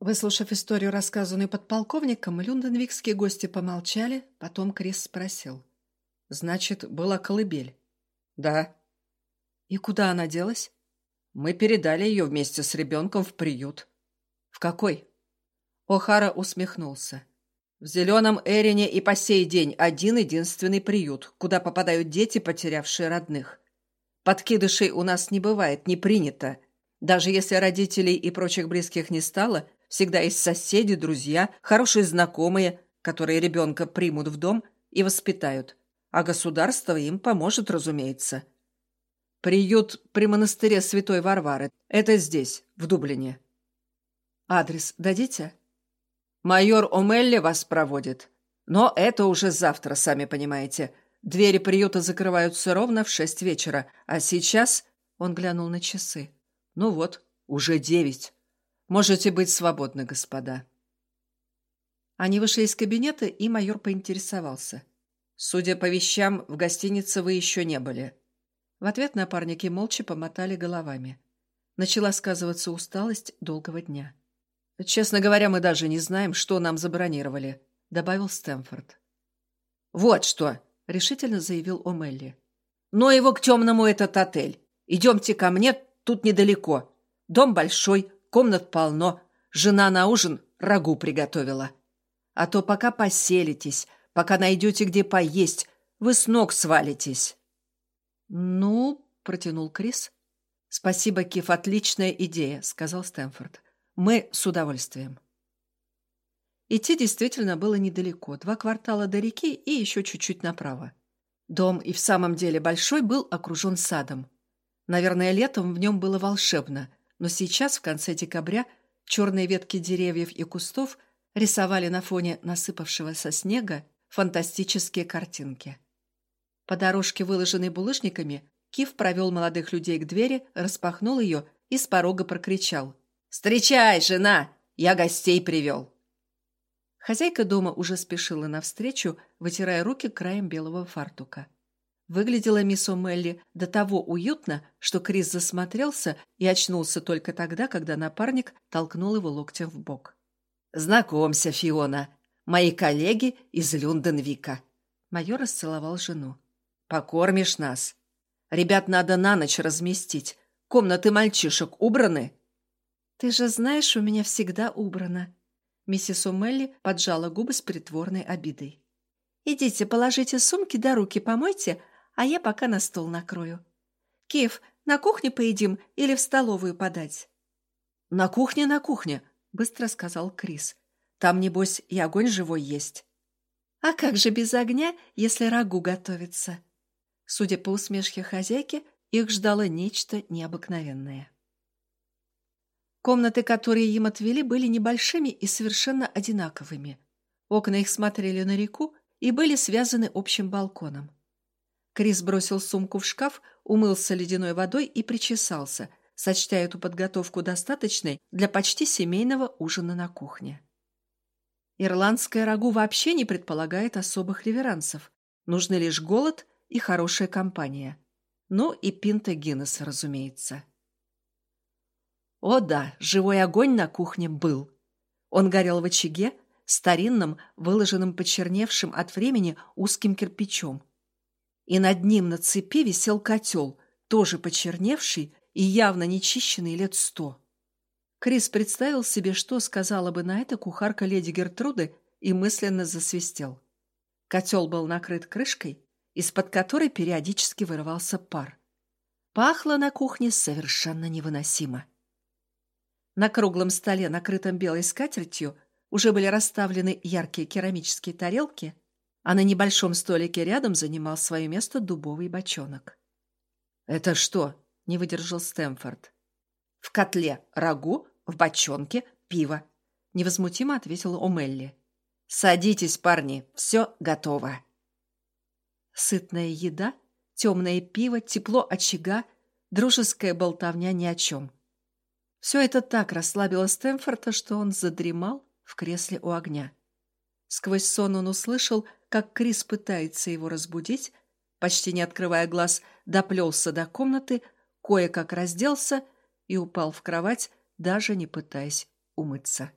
Выслушав историю, рассказанную подполковником, люнденвикские гости помолчали, потом Крис спросил. «Значит, была колыбель?» «Да». «И куда она делась?» «Мы передали ее вместе с ребенком в приют». «В какой?» О'Хара усмехнулся. «В Зеленом Эрине и по сей день один единственный приют, куда попадают дети, потерявшие родных. Подкидышей у нас не бывает, не принято. Даже если родителей и прочих близких не стало, всегда есть соседи, друзья, хорошие знакомые, которые ребенка примут в дом и воспитают. А государство им поможет, разумеется. Приют при монастыре Святой Варвары. Это здесь, в Дублине. Адрес дадите? Майор Омелли вас проводит. Но это уже завтра, сами понимаете. Двери приюта закрываются ровно в шесть вечера, а сейчас... Он глянул на часы. Ну вот, уже девять. Можете быть свободны, господа. Они вышли из кабинета, и майор поинтересовался. Судя по вещам, в гостинице вы еще не были. В ответ напарники молча помотали головами. Начала сказываться усталость долгого дня. «Честно говоря, мы даже не знаем, что нам забронировали», — добавил Стэнфорд. «Вот что!» — решительно заявил О'Мелли. «Но его к темному этот отель. Идемте ко мне, тут недалеко. Дом большой, комнат полно. Жена на ужин рагу приготовила. А то пока поселитесь, пока найдете где поесть, вы с ног свалитесь». «Ну...» — протянул Крис. «Спасибо, Киф, отличная идея», — сказал Стэнфорд. «Мы с удовольствием». Идти действительно было недалеко, два квартала до реки и еще чуть-чуть направо. Дом и в самом деле большой был окружен садом. Наверное, летом в нем было волшебно, но сейчас, в конце декабря, черные ветки деревьев и кустов рисовали на фоне насыпавшегося снега фантастические картинки. По дорожке, выложенной булыжниками, Кив провел молодых людей к двери, распахнул ее и с порога прокричал. «Встречай, жена! Я гостей привел!» Хозяйка дома уже спешила навстречу, вытирая руки краем белого фартука. Выглядела мисс О'Мелли до того уютно, что Крис засмотрелся и очнулся только тогда, когда напарник толкнул его локтем в бок. «Знакомься, Фиона, мои коллеги из Люнденвика». Майор расцеловал жену. «Покормишь нас. Ребят надо на ночь разместить. Комнаты мальчишек убраны?» «Ты же знаешь, у меня всегда убрано». Миссис О'Мелли поджала губы с притворной обидой. «Идите, положите сумки да руки помойте, а я пока на стол накрою. Киев, на кухне поедим или в столовую подать?» «На кухне, на кухне», — быстро сказал Крис. «Там, небось, и огонь живой есть». «А как же без огня, если рагу готовится?» Судя по усмешке хозяйки, их ждало нечто необыкновенное. Комнаты, которые им отвели, были небольшими и совершенно одинаковыми. Окна их смотрели на реку и были связаны общим балконом. Крис бросил сумку в шкаф, умылся ледяной водой и причесался, сочтя эту подготовку достаточной для почти семейного ужина на кухне. Ирландское рагу вообще не предполагает особых реверансов. Нужны лишь голод и хорошая компания. Ну и пинта Гиннесса, разумеется. О да, живой огонь на кухне был. Он горел в очаге, старинным, выложенным почерневшим от времени узким кирпичом. И над ним на цепи висел котел, тоже почерневший и явно нечищенный лет сто. Крис представил себе, что сказала бы на это кухарка леди Гертруды, и мысленно засвистел. Котел был накрыт крышкой, из-под которой периодически вырывался пар. Пахло на кухне совершенно невыносимо. На круглом столе, накрытом белой скатертью, уже были расставлены яркие керамические тарелки, а на небольшом столике рядом занимал свое место дубовый бочонок. «Это что?» — не выдержал Стэмфорд. «В котле рагу, в бочонке пиво», — невозмутимо ответила Омелли. «Садитесь, парни, все готово». Сытная еда, темное пиво, тепло очага, дружеская болтовня ни о чем. Все это так расслабило Стэнфорда, что он задремал в кресле у огня. Сквозь сон он услышал, как Крис пытается его разбудить, почти не открывая глаз, доплелся до комнаты, кое-как разделся и упал в кровать, даже не пытаясь умыться.